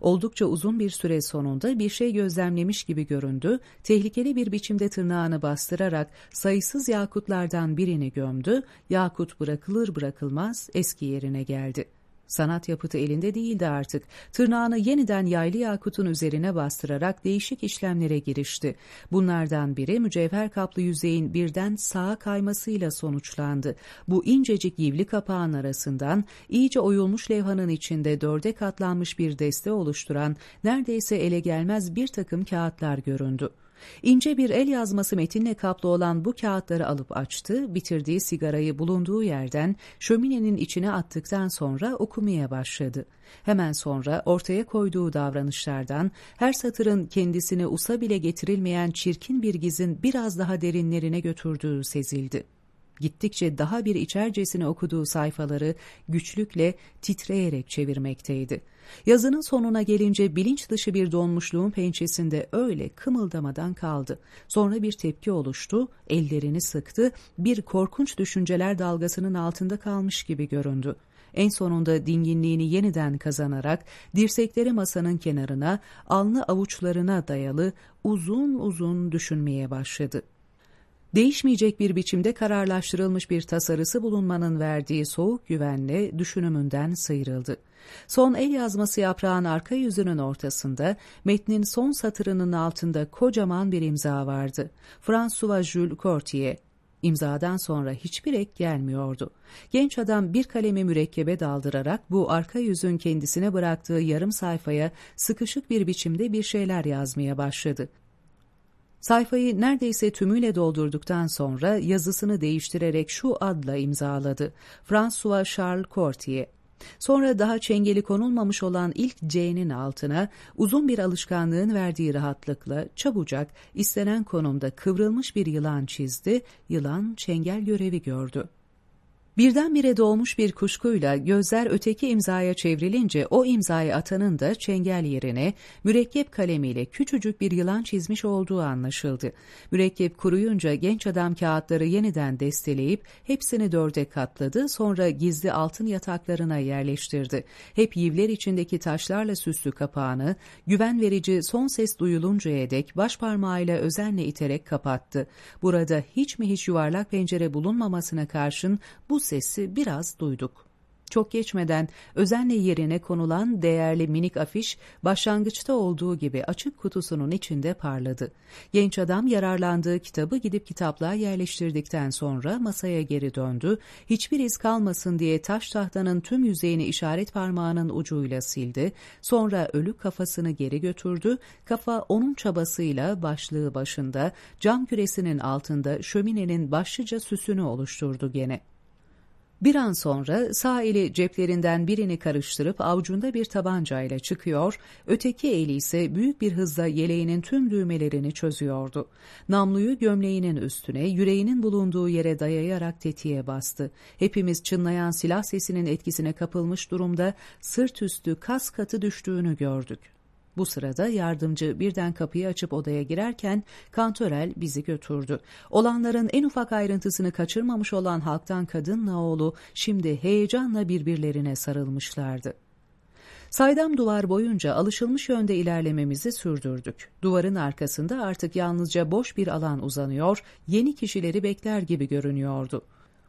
Oldukça uzun bir süre sonunda bir şey gözlemlemiş gibi göründü, tehlikeli bir biçimde tırnağını bastırarak sayısız yakutlardan birini gömdü, yakut bırakılır bırakılmaz eski yerine geldi. Sanat yapıtı elinde değildi artık. Tırnağını yeniden yaylı yakutun üzerine bastırarak değişik işlemlere girişti. Bunlardan biri mücevher kaplı yüzeyin birden sağa kaymasıyla sonuçlandı. Bu incecik yivli kapağın arasından iyice oyulmuş levhanın içinde dörde katlanmış bir deste oluşturan neredeyse ele gelmez bir takım kağıtlar göründü. İnce bir el yazması metinle kaplı olan bu kağıtları alıp açtı, bitirdiği sigarayı bulunduğu yerden şöminenin içine attıktan sonra okumaya başladı. Hemen sonra ortaya koyduğu davranışlardan her satırın kendisine usa bile getirilmeyen çirkin bir gizin biraz daha derinlerine götürdüğü sezildi. Gittikçe daha bir içercesine okuduğu sayfaları güçlükle titreyerek çevirmekteydi. Yazının sonuna gelince bilinç dışı bir donmuşluğun pençesinde öyle kımıldamadan kaldı. Sonra bir tepki oluştu, ellerini sıktı, bir korkunç düşünceler dalgasının altında kalmış gibi göründü. En sonunda dinginliğini yeniden kazanarak dirsekleri masanın kenarına, alnı avuçlarına dayalı uzun uzun düşünmeye başladı değişmeyecek bir biçimde kararlaştırılmış bir tasarısı bulunmanın verdiği soğuk güvenle düşünümünden sıyrıldı. Son el yazması yaprağın arka yüzünün ortasında metnin son satırının altında kocaman bir imza vardı. François Jules Cortier. İmzadan sonra hiçbir ek gelmiyordu. Genç adam bir kalemi mürekkebe daldırarak bu arka yüzün kendisine bıraktığı yarım sayfaya sıkışık bir biçimde bir şeyler yazmaya başladı. Sayfayı neredeyse tümüyle doldurduktan sonra yazısını değiştirerek şu adla imzaladı. François Charles Cortier. Sonra daha çengeli konulmamış olan ilk C'nin altına uzun bir alışkanlığın verdiği rahatlıkla çabucak istenen konumda kıvrılmış bir yılan çizdi, yılan çengel görevi gördü. Birdenbire doğmuş bir kuşkuyla gözler öteki imzaya çevrilince o imzayı atanın da çengel yerine mürekkep kalemiyle küçücük bir yılan çizmiş olduğu anlaşıldı. Mürekkep kuruyunca genç adam kağıtları yeniden desteleyip hepsini dörde katladı sonra gizli altın yataklarına yerleştirdi. Hep yivler içindeki taşlarla süslü kapağını güven verici son ses duyuluncaya dek baş parmağıyla özenle iterek kapattı. Burada hiç mi hiç yuvarlak pencere bulunmamasına karşın bu sesi biraz duyduk. Çok geçmeden özenle yerine konulan değerli minik afiş başlangıçta olduğu gibi açık kutusunun içinde parladı. Genç adam yararlandığı kitabı gidip kitaplığa yerleştirdikten sonra masaya geri döndü. Hiçbir iz kalmasın diye taş tahtanın tüm yüzeyini işaret parmağının ucuyla sildi. Sonra ölü kafasını geri götürdü. Kafa onun çabasıyla başlığı başında cam küresinin altında şöminenin başlıca süsünü oluşturdu gene. Bir an sonra sağ eli ceplerinden birini karıştırıp avucunda bir tabancayla çıkıyor, öteki eli ise büyük bir hızla yeleğinin tüm düğmelerini çözüyordu. Namluyu gömleğinin üstüne, yüreğinin bulunduğu yere dayayarak tetiğe bastı. Hepimiz çınlayan silah sesinin etkisine kapılmış durumda sırt üstü kas katı düştüğünü gördük. Bu sırada yardımcı birden kapıyı açıp odaya girerken Kantörel bizi götürdü. Olanların en ufak ayrıntısını kaçırmamış olan halktan kadınla oğlu şimdi heyecanla birbirlerine sarılmışlardı. Saydam duvar boyunca alışılmış yönde ilerlememizi sürdürdük. Duvarın arkasında artık yalnızca boş bir alan uzanıyor, yeni kişileri bekler gibi görünüyordu.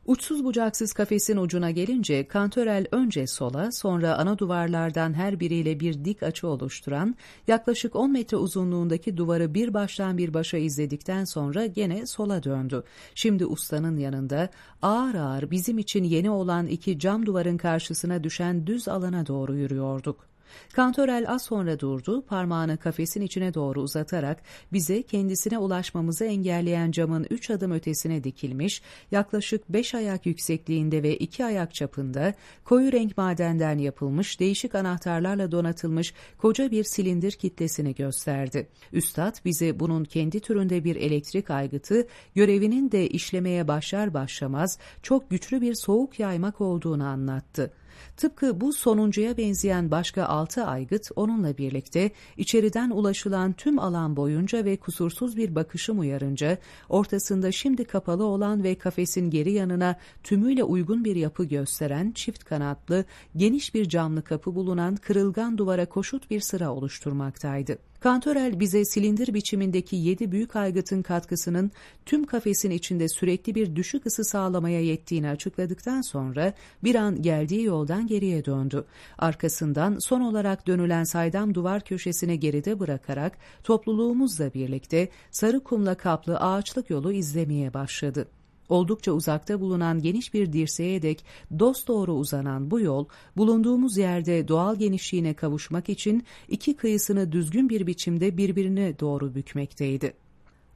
Uçsuz bucaksız kafesin ucuna gelince Kantörel önce sola sonra ana duvarlardan her biriyle bir dik açı oluşturan yaklaşık 10 metre uzunluğundaki duvarı bir baştan bir başa izledikten sonra gene sola döndü. Şimdi ustanın yanında ağır ağır bizim için yeni olan iki cam duvarın karşısına düşen düz alana doğru yürüyorduk. Kantörel az sonra durdu, parmağını kafesin içine doğru uzatarak bize kendisine ulaşmamızı engelleyen camın üç adım ötesine dikilmiş, yaklaşık beş ayak yüksekliğinde ve iki ayak çapında koyu renk madenden yapılmış değişik anahtarlarla donatılmış koca bir silindir kitlesini gösterdi. Üstad bize bunun kendi türünde bir elektrik aygıtı, görevinin de işlemeye başlar başlamaz çok güçlü bir soğuk yaymak olduğunu anlattı. Tıpkı bu sonuncuya benzeyen başka altı aygıt onunla birlikte içeriden ulaşılan tüm alan boyunca ve kusursuz bir bakışım uyarınca ortasında şimdi kapalı olan ve kafesin geri yanına tümüyle uygun bir yapı gösteren çift kanatlı geniş bir camlı kapı bulunan kırılgan duvara koşut bir sıra oluşturmaktaydı. Kantörel bize silindir biçimindeki yedi büyük aygıtın katkısının tüm kafesin içinde sürekli bir düşük ısı sağlamaya yettiğini açıkladıktan sonra bir an geldiği yoldan geriye döndü. Arkasından son olarak dönülen saydam duvar köşesine geride bırakarak topluluğumuzla birlikte sarı kumla kaplı ağaçlık yolu izlemeye başladı. Oldukça uzakta bulunan geniş bir dirseğe dek dosdoğru uzanan bu yol, bulunduğumuz yerde doğal genişliğine kavuşmak için iki kıyısını düzgün bir biçimde birbirine doğru bükmekteydi.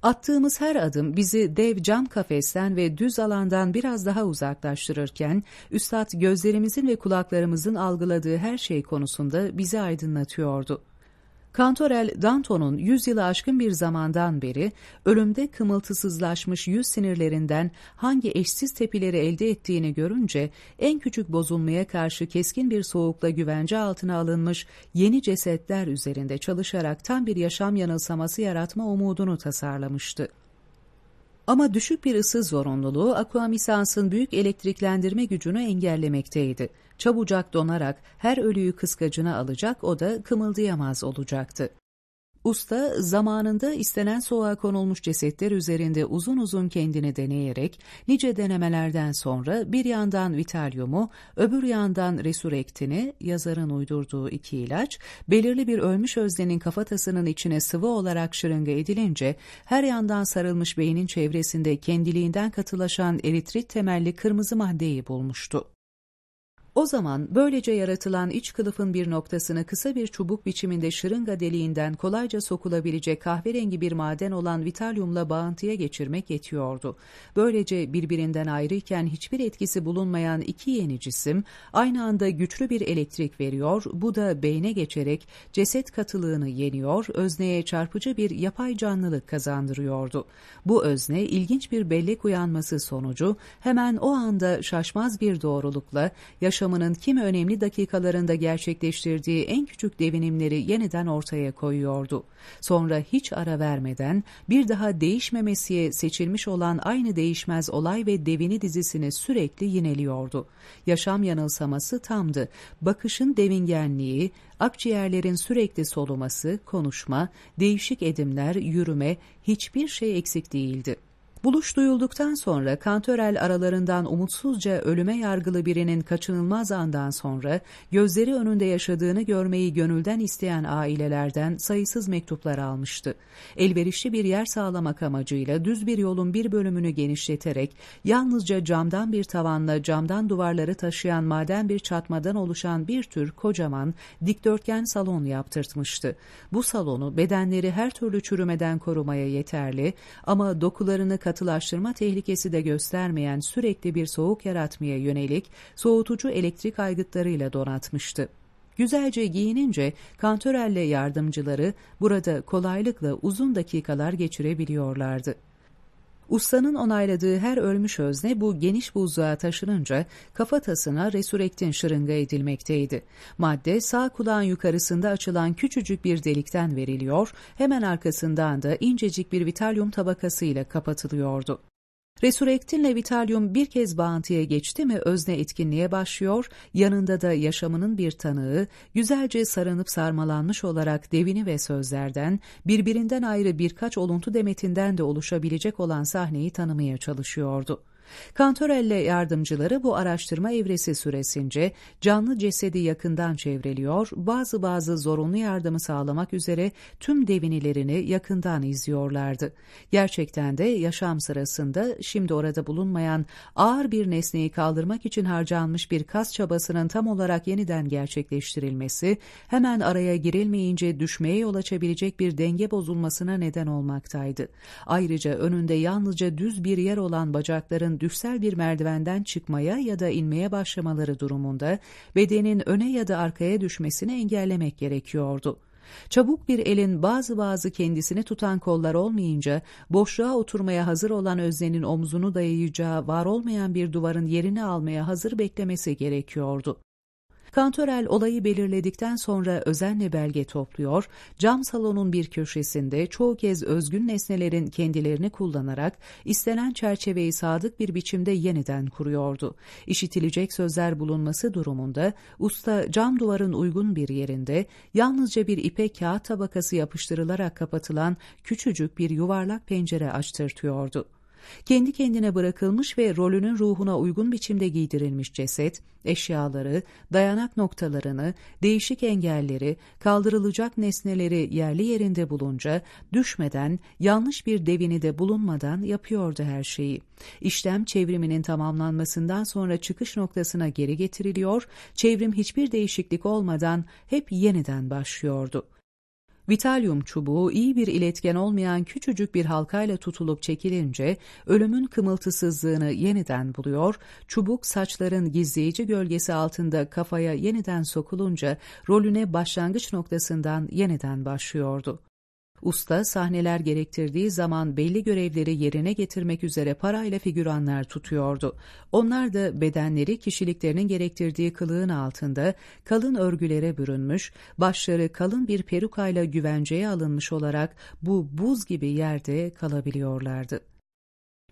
Attığımız her adım bizi dev cam kafesten ve düz alandan biraz daha uzaklaştırırken, Üstad gözlerimizin ve kulaklarımızın algıladığı her şey konusunda bizi aydınlatıyordu. Kantorel, Danton'un yüz yılı aşkın bir zamandan beri ölümde kımıltısızlaşmış yüz sinirlerinden hangi eşsiz tepileri elde ettiğini görünce en küçük bozulmaya karşı keskin bir soğukla güvence altına alınmış yeni cesetler üzerinde çalışarak tam bir yaşam yanılsaması yaratma umudunu tasarlamıştı. Ama düşük bir ısı zorunluluğu akuamisansın büyük elektriklendirme gücünü engellemekteydi. Çabucak donarak her ölüyü kıskacına alacak o da kımıldayamaz olacaktı. Usta zamanında istenen soğuğa konulmuş cesetler üzerinde uzun uzun kendini deneyerek nice denemelerden sonra bir yandan vitalyumu öbür yandan resurektini yazarın uydurduğu iki ilaç belirli bir ölmüş öznenin kafatasının içine sıvı olarak şırınga edilince her yandan sarılmış beynin çevresinde kendiliğinden katılaşan eritrit temelli kırmızı maddeyi bulmuştu. O zaman böylece yaratılan iç kılıfın bir noktasını kısa bir çubuk biçiminde şırınga deliğinden kolayca sokulabilecek kahverengi bir maden olan vitalyumla bağıntıya geçirmek yetiyordu. Böylece birbirinden ayrıyken hiçbir etkisi bulunmayan iki yeni cisim aynı anda güçlü bir elektrik veriyor, bu da beyne geçerek ceset katılığını yeniyor, özneye çarpıcı bir yapay canlılık kazandırıyordu. Bu özne ilginç bir bellek uyanması sonucu hemen o anda şaşmaz bir doğrulukla yaşam yaşamının kimi önemli dakikalarında gerçekleştirdiği en küçük devinimleri yeniden ortaya koyuyordu. Sonra hiç ara vermeden bir daha değişmemesiye seçilmiş olan aynı değişmez olay ve devini dizisini sürekli yineliyordu. Yaşam yanılsaması tamdı. Bakışın devingenliği, akciğerlerin sürekli soluması, konuşma, değişik edimler, yürüme hiçbir şey eksik değildi. Buluş duyulduktan sonra Kantörel aralarından umutsuzca ölüme yargılı birinin kaçınılmaz andan sonra gözleri önünde yaşadığını görmeyi gönülden isteyen ailelerden sayısız mektuplar almıştı. Elverişli bir yer sağlamak amacıyla düz bir yolun bir bölümünü genişleterek yalnızca camdan bir tavanla camdan duvarları taşıyan maden bir çatmadan oluşan bir tür kocaman dikdörtgen salon yaptırtmıştı. Bu salonu bedenleri her türlü çürümeden korumaya yeterli ama dokularını katılaştırma tehlikesi de göstermeyen sürekli bir soğuk yaratmaya yönelik soğutucu elektrik aygıtlarıyla donatmıştı. Güzelce giyinince Kantörel'le yardımcıları burada kolaylıkla uzun dakikalar geçirebiliyorlardı. Ustanın onayladığı her ölmüş özne bu geniş buzluğa taşınınca kafatasına resurektin şırınga edilmekteydi. Madde sağ kulağın yukarısında açılan küçücük bir delikten veriliyor, hemen arkasından da incecik bir vitalyum tabakasıyla kapatılıyordu. Resurektinle vitalyum bir kez bağıntıya geçti mi özne etkinliğe başlıyor, yanında da yaşamının bir tanığı, güzelce sarınıp sarmalanmış olarak devini ve sözlerden, birbirinden ayrı birkaç oluntu demetinden de oluşabilecek olan sahneyi tanımaya çalışıyordu. Kantorelle yardımcıları bu araştırma evresi süresince canlı cesedi yakından çevreliyor, bazı bazı zorunlu yardımı sağlamak üzere tüm devinilerini yakından izliyorlardı. Gerçekten de yaşam sırasında şimdi orada bulunmayan ağır bir nesneyi kaldırmak için harcanmış bir kas çabasının tam olarak yeniden gerçekleştirilmesi, hemen araya girilmeyince düşmeye yol açabilecek bir denge bozulmasına neden olmaktaydı. Ayrıca önünde yalnızca düz bir yer olan bacakların düşsel bir merdivenden çıkmaya ya da inmeye başlamaları durumunda bedenin öne ya da arkaya düşmesini engellemek gerekiyordu. Çabuk bir elin bazı bazı kendisini tutan kollar olmayınca boşluğa oturmaya hazır olan öznenin omzunu dayayacağı var olmayan bir duvarın yerini almaya hazır beklemesi gerekiyordu. Kantörel olayı belirledikten sonra özenle belge topluyor, cam salonun bir köşesinde çoğu kez özgün nesnelerin kendilerini kullanarak istenen çerçeveyi sadık bir biçimde yeniden kuruyordu. İşitilecek sözler bulunması durumunda usta cam duvarın uygun bir yerinde yalnızca bir ipek kağıt tabakası yapıştırılarak kapatılan küçücük bir yuvarlak pencere açtırtıyordu. Kendi kendine bırakılmış ve rolünün ruhuna uygun biçimde giydirilmiş ceset, eşyaları, dayanak noktalarını, değişik engelleri, kaldırılacak nesneleri yerli yerinde bulunca, düşmeden, yanlış bir devini de bulunmadan yapıyordu her şeyi. İşlem çevriminin tamamlanmasından sonra çıkış noktasına geri getiriliyor, çevrim hiçbir değişiklik olmadan hep yeniden başlıyordu. Vitalyum çubuğu iyi bir iletken olmayan küçücük bir halkayla tutulup çekilince ölümün kımıltısızlığını yeniden buluyor, çubuk saçların gizleyici gölgesi altında kafaya yeniden sokulunca rolüne başlangıç noktasından yeniden başlıyordu. Usta sahneler gerektirdiği zaman belli görevleri yerine getirmek üzere parayla figüranlar tutuyordu. Onlar da bedenleri kişiliklerinin gerektirdiği kılığın altında kalın örgülere bürünmüş, başları kalın bir perukayla güvenceye alınmış olarak bu buz gibi yerde kalabiliyorlardı.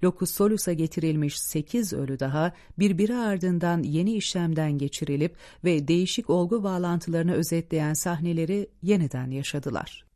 Locus Solus'a getirilmiş sekiz ölü daha birbiri ardından yeni işlemden geçirilip ve değişik olgu bağlantılarını özetleyen sahneleri yeniden yaşadılar.